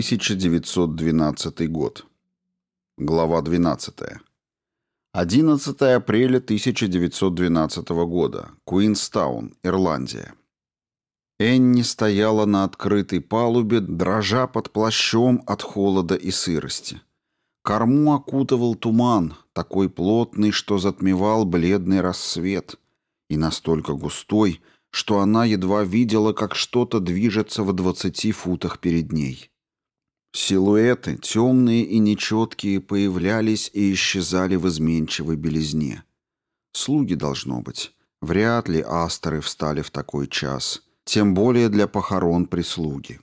1912 год. Глава 12. 11 апреля 1912 года. Куинстаун, Ирландия. Энни стояла на открытой палубе, дрожа под плащом от холода и сырости. Корму окутывал туман, такой плотный, что затмевал бледный рассвет, и настолько густой, что она едва видела, как что-то движется в двадцати футах перед ней. Силуэты, темные и нечеткие, появлялись и исчезали в изменчивой белизне. Слуги должно быть. Вряд ли астеры встали в такой час, тем более для похорон прислуги.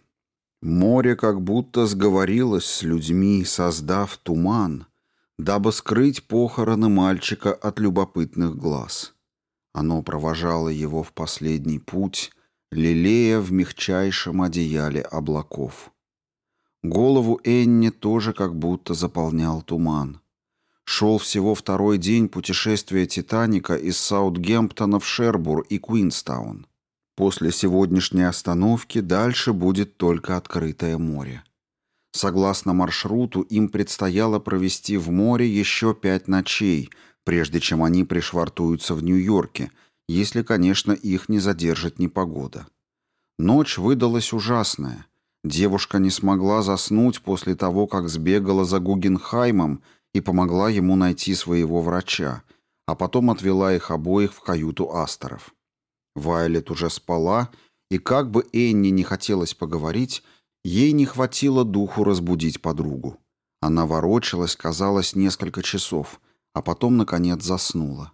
Море как будто сговорилось с людьми, создав туман, дабы скрыть похороны мальчика от любопытных глаз. Оно провожало его в последний путь, лелея в мягчайшем одеяле облаков. Голову Энни тоже как будто заполнял туман. Шел всего второй день путешествия «Титаника» из Саутгемптона в Шербур и Куинстаун. После сегодняшней остановки дальше будет только открытое море. Согласно маршруту, им предстояло провести в море еще пять ночей, прежде чем они пришвартуются в Нью-Йорке, если, конечно, их не задержит непогода. Ночь выдалась ужасная — Девушка не смогла заснуть после того, как сбегала за Гугенхаймом и помогла ему найти своего врача, а потом отвела их обоих в каюту Астеров. Вайлет уже спала, и как бы Энни не хотелось поговорить, ей не хватило духу разбудить подругу. Она ворочалась, казалось, несколько часов, а потом, наконец, заснула.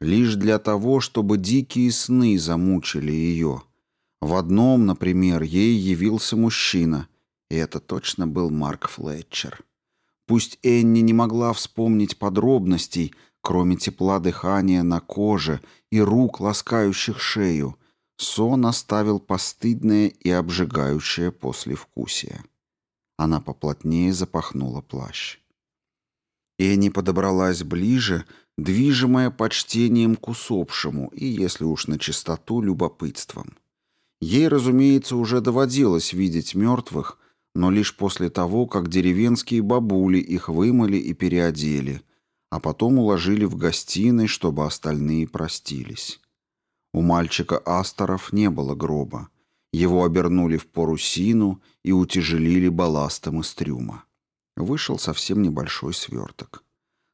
Лишь для того, чтобы дикие сны замучили ее – в одном, например, ей явился мужчина, и это точно был Марк Флетчер. Пусть Энни не могла вспомнить подробностей, кроме тепла дыхания на коже и рук, ласкающих шею, сон оставил постыдное и обжигающее послевкусие. Она поплотнее запахнула плащ. Энни подобралась ближе, движимая почтением к усопшему и, если уж на чистоту, любопытством. Ей, разумеется, уже доводилось видеть мертвых, но лишь после того, как деревенские бабули их вымыли и переодели, а потом уложили в гостиной, чтобы остальные простились. У мальчика Асторов не было гроба. Его обернули в парусину и утяжелили балластом из трюма. Вышел совсем небольшой сверток.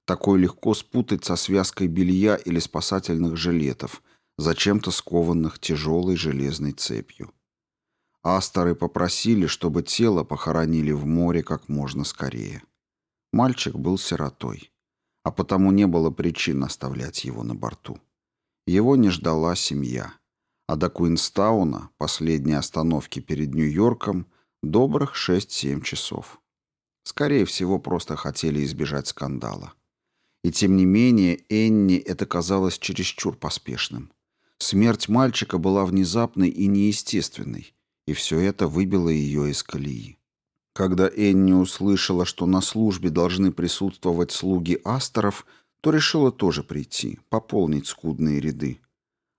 Такой легко спутать со связкой белья или спасательных жилетов – зачем-то скованных тяжелой железной цепью. Асторы попросили, чтобы тело похоронили в море как можно скорее. Мальчик был сиротой, а потому не было причин оставлять его на борту. Его не ждала семья, а до Куинстауна, последней остановки перед Нью-Йорком, добрых 6-7 часов. Скорее всего, просто хотели избежать скандала. И тем не менее, Энни это казалось чересчур поспешным. Смерть мальчика была внезапной и неестественной, и все это выбило ее из колеи. Когда Энни услышала, что на службе должны присутствовать слуги Асторов, то решила тоже прийти, пополнить скудные ряды.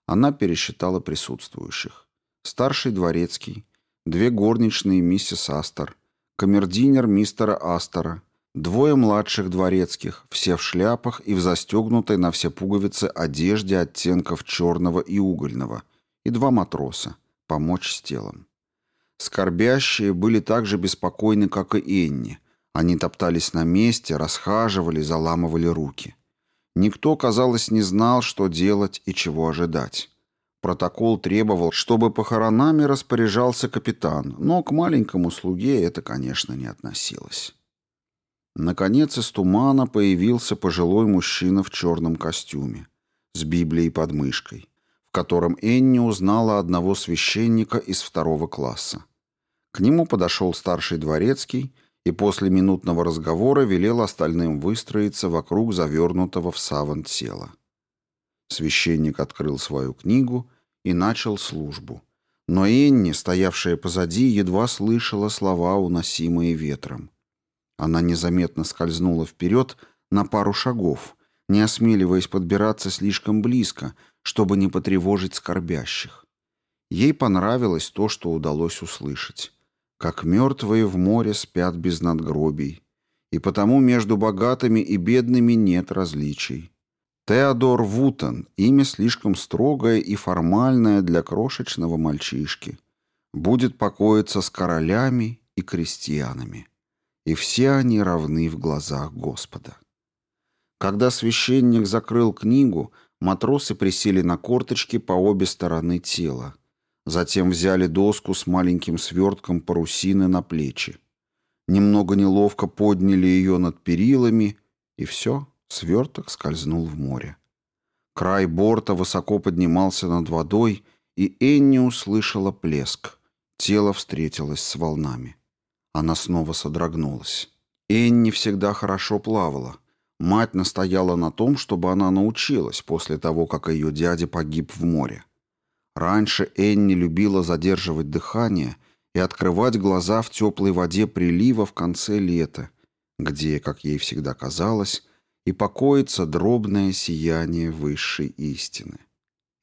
Она пересчитала присутствующих. Старший дворецкий, две горничные миссис Астор, камердинер мистера Астора, Двое младших дворецких, все в шляпах и в застегнутой на все пуговицы одежде оттенков черного и угольного, и два матроса, помочь с телом. Скорбящие были так же беспокойны, как и Энни. Они топтались на месте, расхаживали, заламывали руки. Никто, казалось, не знал, что делать и чего ожидать. Протокол требовал, чтобы похоронами распоряжался капитан, но к маленькому слуге это, конечно, не относилось. Наконец из тумана появился пожилой мужчина в черном костюме, с Библией под мышкой, в котором Энни узнала одного священника из второго класса. К нему подошел старший дворецкий и после минутного разговора велел остальным выстроиться вокруг завернутого в саван тела. Священник открыл свою книгу и начал службу. Но Энни, стоявшая позади, едва слышала слова, уносимые ветром. Она незаметно скользнула вперед на пару шагов, не осмеливаясь подбираться слишком близко, чтобы не потревожить скорбящих. Ей понравилось то, что удалось услышать. Как мертвые в море спят без надгробий, и потому между богатыми и бедными нет различий. Теодор Вутон – имя слишком строгое и формальное для крошечного мальчишки. Будет покоиться с королями и крестьянами и все они равны в глазах Господа. Когда священник закрыл книгу, матросы присели на корточки по обе стороны тела. Затем взяли доску с маленьким свертком парусины на плечи. Немного неловко подняли ее над перилами, и все, сверток скользнул в море. Край борта высоко поднимался над водой, и Энни услышала плеск. Тело встретилось с волнами. А она снова содрогнулась. Энни всегда хорошо плавала. Мать настояла на том, чтобы она научилась после того, как ее дядя погиб в море. Раньше Энни любила задерживать дыхание и открывать глаза в теплой воде прилива в конце лета, где, как ей всегда казалось, и покоится дробное сияние высшей истины.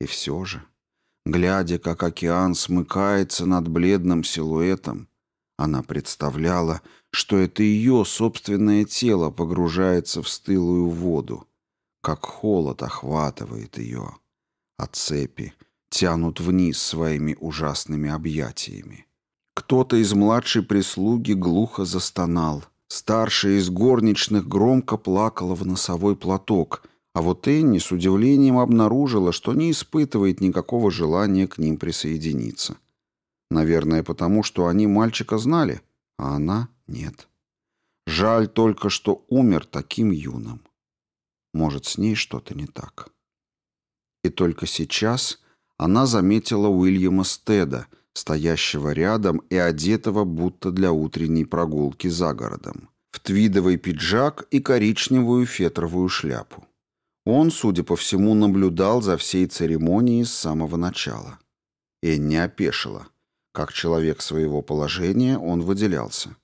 И все же, глядя, как океан смыкается над бледным силуэтом, она представляла, что это ее собственное тело погружается в стылую воду, как холод охватывает ее, а цепи тянут вниз своими ужасными объятиями. Кто-то из младшей прислуги глухо застонал. Старшая из горничных громко плакала в носовой платок, а вот Энни с удивлением обнаружила, что не испытывает никакого желания к ним присоединиться. Наверное, потому что они мальчика знали, а она нет. Жаль только, что умер таким юным. Может, с ней что-то не так. И только сейчас она заметила Уильяма Стеда, стоящего рядом и одетого будто для утренней прогулки за городом, в твидовый пиджак и коричневую фетровую шляпу. Он, судя по всему, наблюдал за всей церемонией с самого начала. Энни опешила. Как человек своего положения, он выделялся.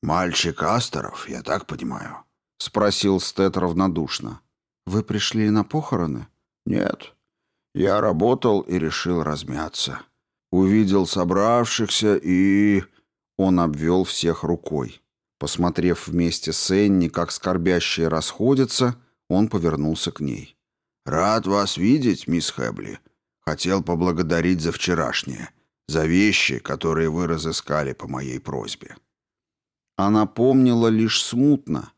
«Мальчик Астеров, я так понимаю?» — спросил Стэт равнодушно. «Вы пришли на похороны?» «Нет. Я работал и решил размяться. Увидел собравшихся и...» Он обвел всех рукой. Посмотрев вместе с Энни, как скорбящие расходятся, он повернулся к ней. «Рад вас видеть, мисс Хэбли. Хотел поблагодарить за вчерашнее за вещи, которые вы разыскали по моей просьбе». Она помнила лишь смутно,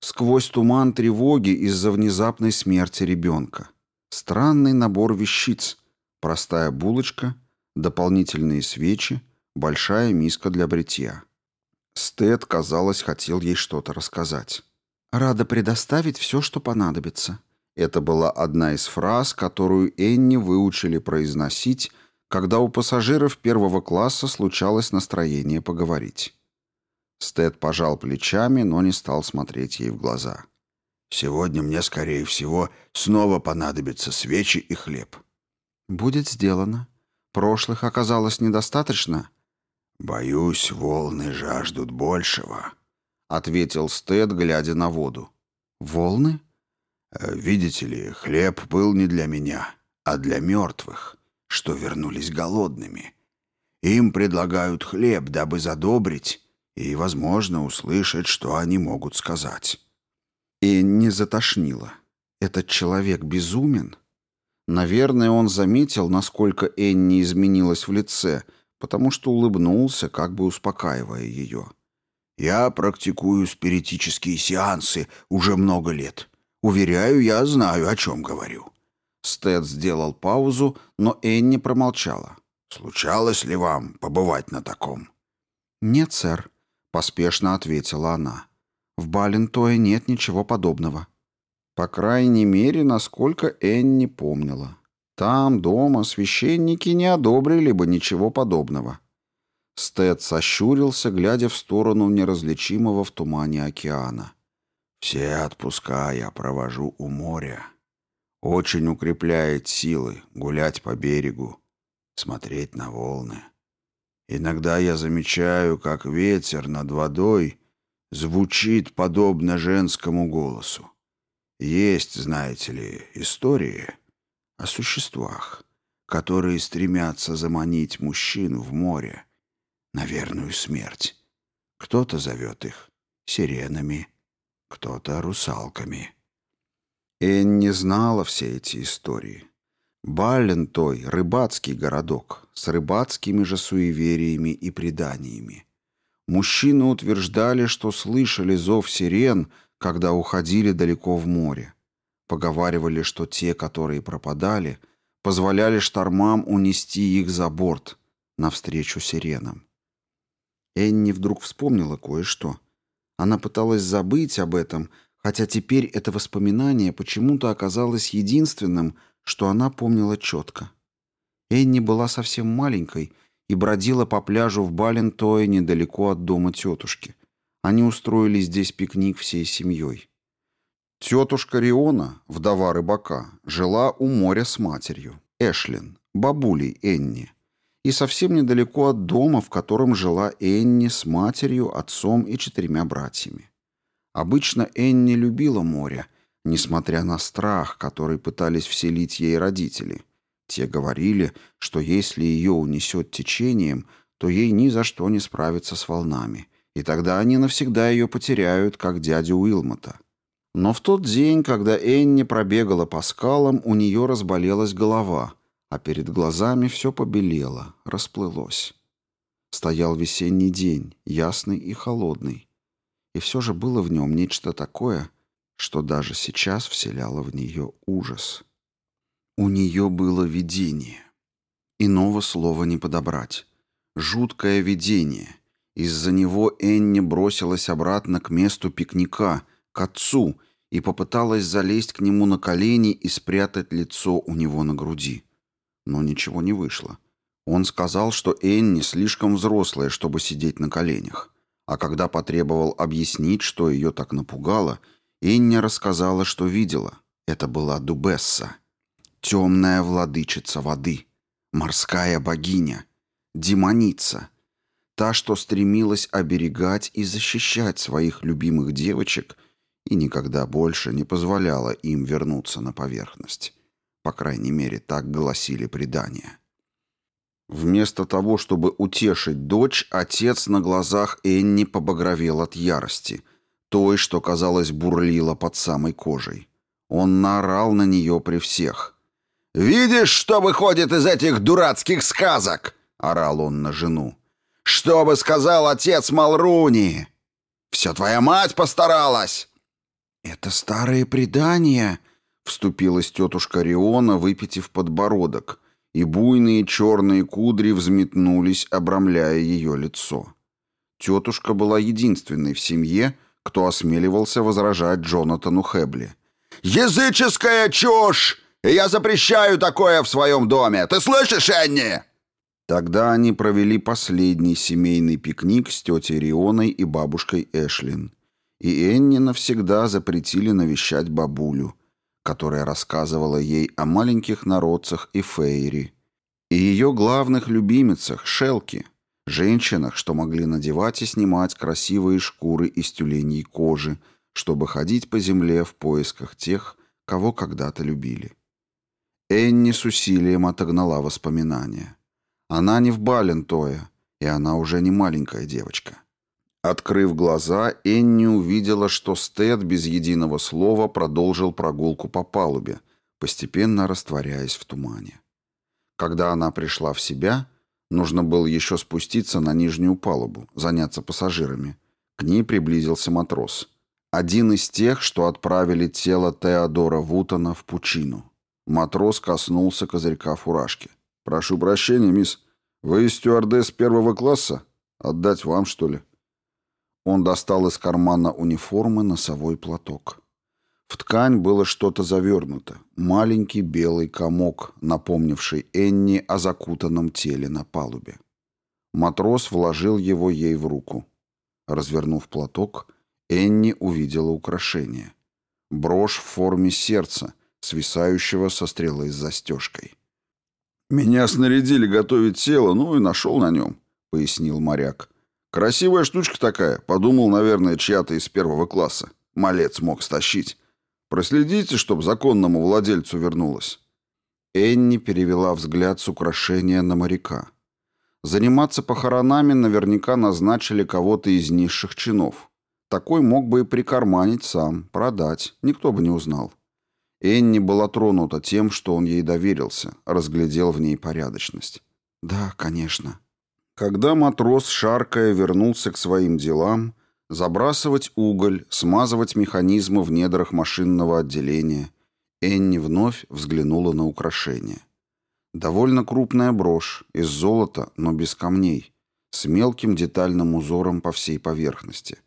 сквозь туман тревоги из-за внезапной смерти ребенка. Странный набор вещиц, простая булочка, дополнительные свечи, большая миска для бритья. Стед, казалось, хотел ей что-то рассказать. «Рада предоставить все, что понадобится». Это была одна из фраз, которую Энни выучили произносить, когда у пассажиров первого класса случалось настроение поговорить. Стед пожал плечами, но не стал смотреть ей в глаза. «Сегодня мне, скорее всего, снова понадобятся свечи и хлеб». «Будет сделано. Прошлых оказалось недостаточно». «Боюсь, волны жаждут большего», — ответил Стед, глядя на воду. «Волны?» «Э, «Видите ли, хлеб был не для меня, а для мертвых» что вернулись голодными. Им предлагают хлеб, дабы задобрить и, возможно, услышать, что они могут сказать. И не затошнило. Этот человек безумен? Наверное, он заметил, насколько Энни изменилась в лице, потому что улыбнулся, как бы успокаивая ее. «Я практикую спиритические сеансы уже много лет. Уверяю, я знаю, о чем говорю. Стэд сделал паузу, но Энни промолчала. «Случалось ли вам побывать на таком?» «Нет, сэр», — поспешно ответила она. «В Балентое нет ничего подобного». По крайней мере, насколько Энни помнила. Там, дома, священники не одобрили бы ничего подобного. Стэд сощурился, глядя в сторону неразличимого в тумане океана. «Все отпуска я провожу у моря», очень укрепляет силы гулять по берегу, смотреть на волны. Иногда я замечаю, как ветер над водой звучит подобно женскому голосу. Есть, знаете ли, истории о существах, которые стремятся заманить мужчин в море на верную смерть. Кто-то зовет их сиренами, кто-то русалками. Эн не знала все эти истории. Баллентой — рыбацкий городок, с рыбацкими же суевериями и преданиями. Мужчины утверждали, что слышали зов сирен, когда уходили далеко в море. Поговаривали, что те, которые пропадали, позволяли штормам унести их за борт, навстречу сиренам. Энни вдруг вспомнила кое-что. Она пыталась забыть об этом, хотя теперь это воспоминание почему-то оказалось единственным, что она помнила четко. Энни была совсем маленькой и бродила по пляжу в Балентое недалеко от дома тетушки. Они устроили здесь пикник всей семьей. Тетушка Риона, вдова рыбака, жила у моря с матерью, Эшлин, бабулей Энни, и совсем недалеко от дома, в котором жила Энни с матерью, отцом и четырьмя братьями. Обычно Энн не любила море, несмотря на страх, который пытались вселить ей родители. Те говорили, что если ее унесет течением, то ей ни за что не справиться с волнами, и тогда они навсегда ее потеряют, как дядю Уилмота. Но в тот день, когда Энни пробегала по скалам, у нее разболелась голова, а перед глазами все побелело, расплылось. Стоял весенний день, ясный и холодный и все же было в нем нечто такое, что даже сейчас вселяло в нее ужас. У нее было видение. Иного слова не подобрать. Жуткое видение. Из-за него Энни бросилась обратно к месту пикника, к отцу, и попыталась залезть к нему на колени и спрятать лицо у него на груди. Но ничего не вышло. Он сказал, что Энни слишком взрослая, чтобы сидеть на коленях. А когда потребовал объяснить, что ее так напугало, Иння рассказала, что видела. Это была Дубесса. Темная владычица воды. Морская богиня. Демоница. Та, что стремилась оберегать и защищать своих любимых девочек и никогда больше не позволяла им вернуться на поверхность. По крайней мере, так гласили предания. Вместо того, чтобы утешить дочь, отец на глазах Энни побагровел от ярости, той, что, казалось, бурлила под самой кожей. Он наорал на нее при всех. «Видишь, что выходит из этих дурацких сказок?» — орал он на жену. «Что бы сказал отец Малруни? Все твоя мать постаралась!» «Это старые предания», — вступилась тетушка Риона, выпитив подбородок — и буйные черные кудри взметнулись, обрамляя ее лицо. Тетушка была единственной в семье, кто осмеливался возражать Джонатану Хэбли. «Языческая чушь! Я запрещаю такое в своем доме! Ты слышишь, Энни?» Тогда они провели последний семейный пикник с тетей Рионой и бабушкой Эшлин. И Энни навсегда запретили навещать бабулю – которая рассказывала ей о маленьких народцах и фейри, и ее главных любимицах, шелки, женщинах, что могли надевать и снимать красивые шкуры из тюленей кожи, чтобы ходить по земле в поисках тех, кого когда-то любили. Энни с усилием отогнала воспоминания. Она не в Балентое, и она уже не маленькая девочка. Открыв глаза, Энни увидела, что Стэд без единого слова продолжил прогулку по палубе, постепенно растворяясь в тумане. Когда она пришла в себя, нужно было еще спуститься на нижнюю палубу, заняться пассажирами. К ней приблизился матрос. Один из тех, что отправили тело Теодора Вутона в пучину. Матрос коснулся козырька фуражки. «Прошу прощения, мисс. Вы стюардесс первого класса? Отдать вам, что ли?» Он достал из кармана униформы носовой платок. В ткань было что-то завернуто, маленький белый комок, напомнивший Энни о закутанном теле на палубе. Матрос вложил его ей в руку. Развернув платок, Энни увидела украшение. Брошь в форме сердца, свисающего со стрелой с застежкой. «Меня снарядили готовить тело, ну и нашел на нем», — пояснил моряк. Красивая штучка такая. Подумал, наверное, чья-то из первого класса. Малец мог стащить. Проследите, чтоб законному владельцу вернулось. Энни перевела взгляд с украшения на моряка. Заниматься похоронами наверняка назначили кого-то из низших чинов. Такой мог бы и прикарманить сам, продать, никто бы не узнал. Энни была тронута тем, что он ей доверился, разглядел в ней порядочность. «Да, конечно», когда матрос, шаркая, вернулся к своим делам, забрасывать уголь, смазывать механизмы в недрах машинного отделения, Энни вновь взглянула на украшение. Довольно крупная брошь, из золота, но без камней, с мелким детальным узором по всей поверхности.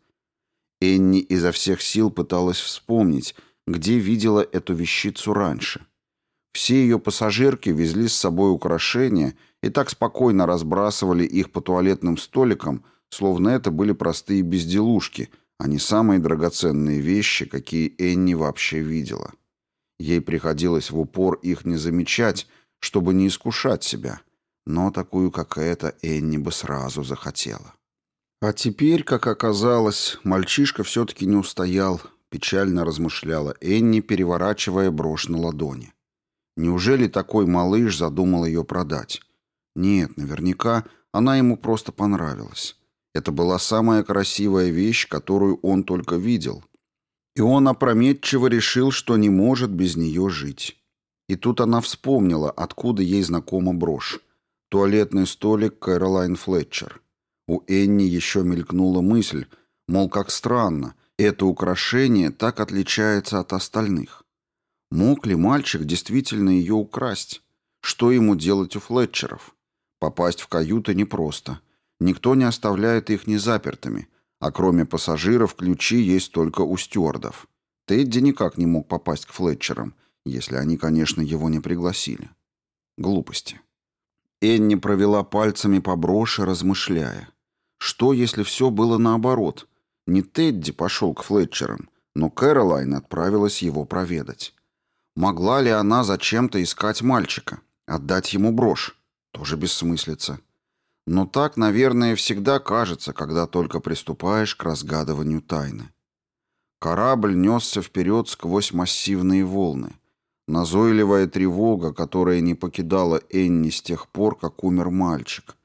Энни изо всех сил пыталась вспомнить, где видела эту вещицу раньше. Все ее пассажирки везли с собой украшения — и так спокойно разбрасывали их по туалетным столикам, словно это были простые безделушки, а не самые драгоценные вещи, какие Энни вообще видела. Ей приходилось в упор их не замечать, чтобы не искушать себя, но такую, как эта, Энни бы сразу захотела. А теперь, как оказалось, мальчишка все-таки не устоял, печально размышляла Энни, переворачивая брошь на ладони. Неужели такой малыш задумал ее продать? Нет, наверняка она ему просто понравилась. Это была самая красивая вещь, которую он только видел. И он опрометчиво решил, что не может без нее жить. И тут она вспомнила, откуда ей знакома брошь. Туалетный столик Кэролайн Флетчер. У Энни еще мелькнула мысль, мол, как странно, это украшение так отличается от остальных. Мог ли мальчик действительно ее украсть? Что ему делать у Флетчеров? Попасть в каюты непросто. Никто не оставляет их незапертыми, а кроме пассажиров ключи есть только у стюардов. Тедди никак не мог попасть к Флетчерам, если они, конечно, его не пригласили. Глупости. Энни провела пальцами по броши, размышляя. Что, если все было наоборот? Не Тедди пошел к Флетчерам, но Кэролайн отправилась его проведать. Могла ли она зачем-то искать мальчика, отдать ему брошь? Тоже бессмыслица. Но так, наверное, всегда кажется, когда только приступаешь к разгадыванию тайны. Корабль несся вперед сквозь массивные волны. Назойливая тревога, которая не покидала Энни с тех пор, как умер мальчик.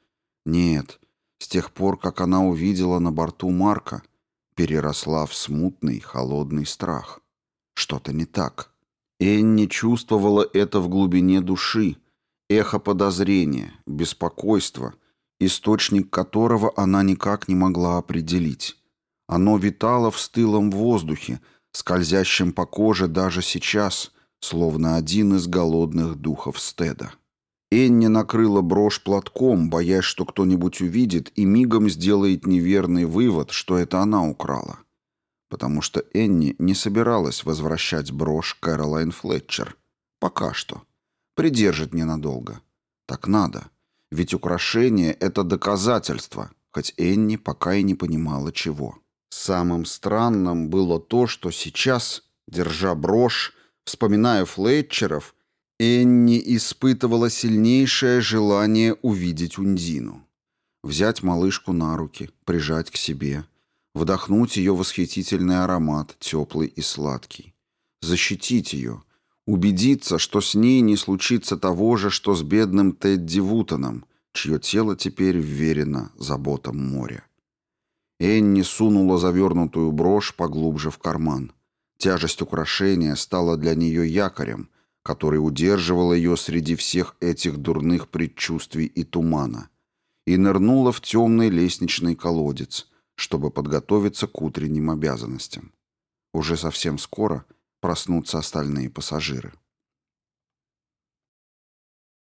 Нет, с тех пор, как она увидела на борту Марка, переросла в смутный, холодный страх. Что-то не так. Энни чувствовала это в глубине души — эхо подозрения, беспокойства, источник которого она никак не могла определить. Оно витало в стылом воздухе, скользящем по коже даже сейчас, словно один из голодных духов стеда. Энни накрыла брошь платком, боясь, что кто-нибудь увидит и мигом сделает неверный вывод, что это она украла. Потому что Энни не собиралась возвращать брошь Кэролайн Флетчер. Пока что придержит ненадолго. Так надо. Ведь украшение — это доказательство, хоть Энни пока и не понимала чего. Самым странным было то, что сейчас, держа брошь, вспоминая Флетчеров, Энни испытывала сильнейшее желание увидеть Ундину. Взять малышку на руки, прижать к себе, вдохнуть ее восхитительный аромат, теплый и сладкий. Защитить ее — убедиться, что с ней не случится того же, что с бедным Тедди Вутоном, чье тело теперь вверено заботам моря. Энни сунула завернутую брошь поглубже в карман. Тяжесть украшения стала для нее якорем, который удерживал ее среди всех этих дурных предчувствий и тумана, и нырнула в темный лестничный колодец, чтобы подготовиться к утренним обязанностям. Уже совсем скоро — проснутся остальные пассажиры.